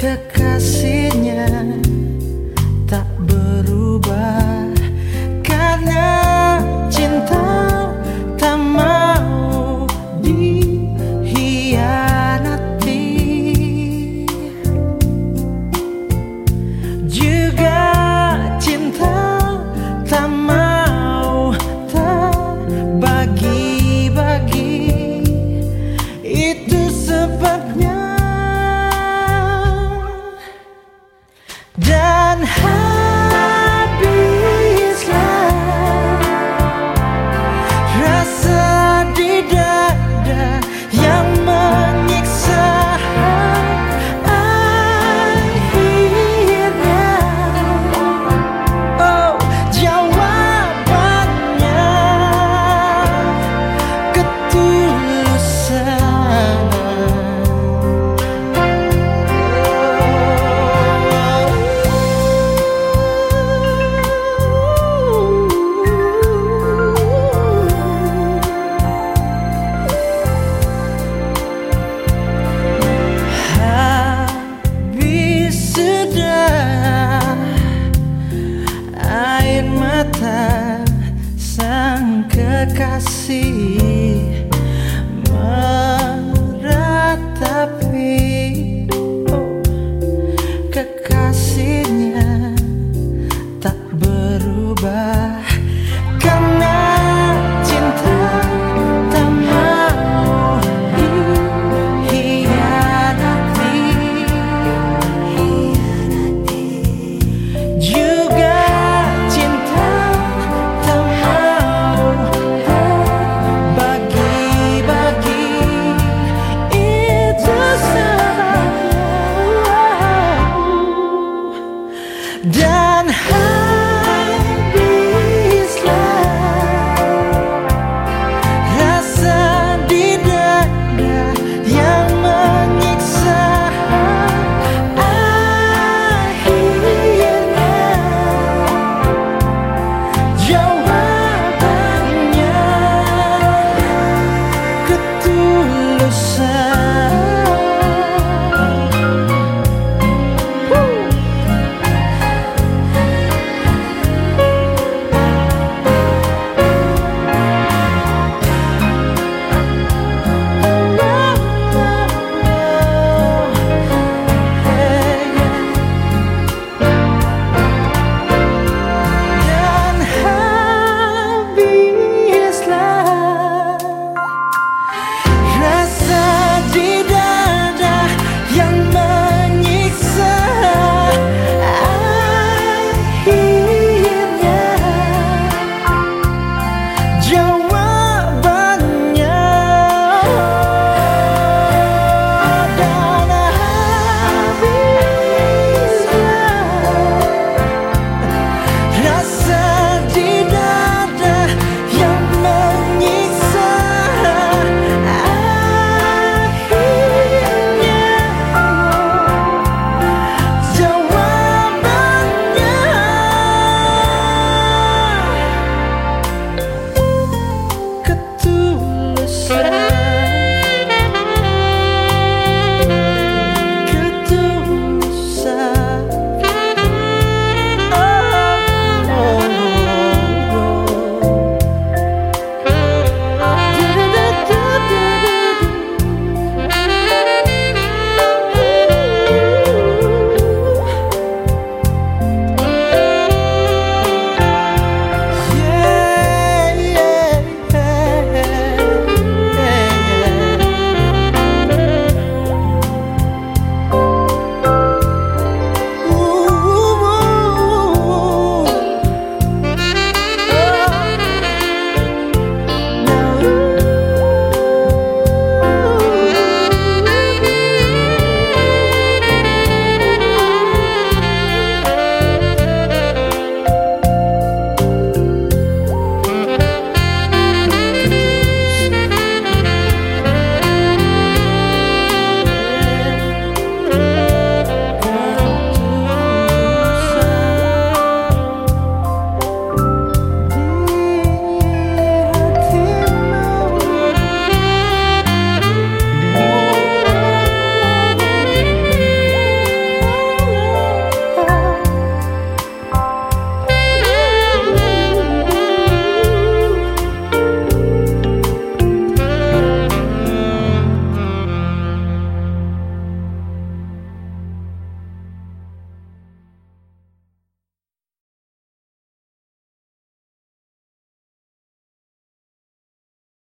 kekasihnya tak berubah. Karena Cacique.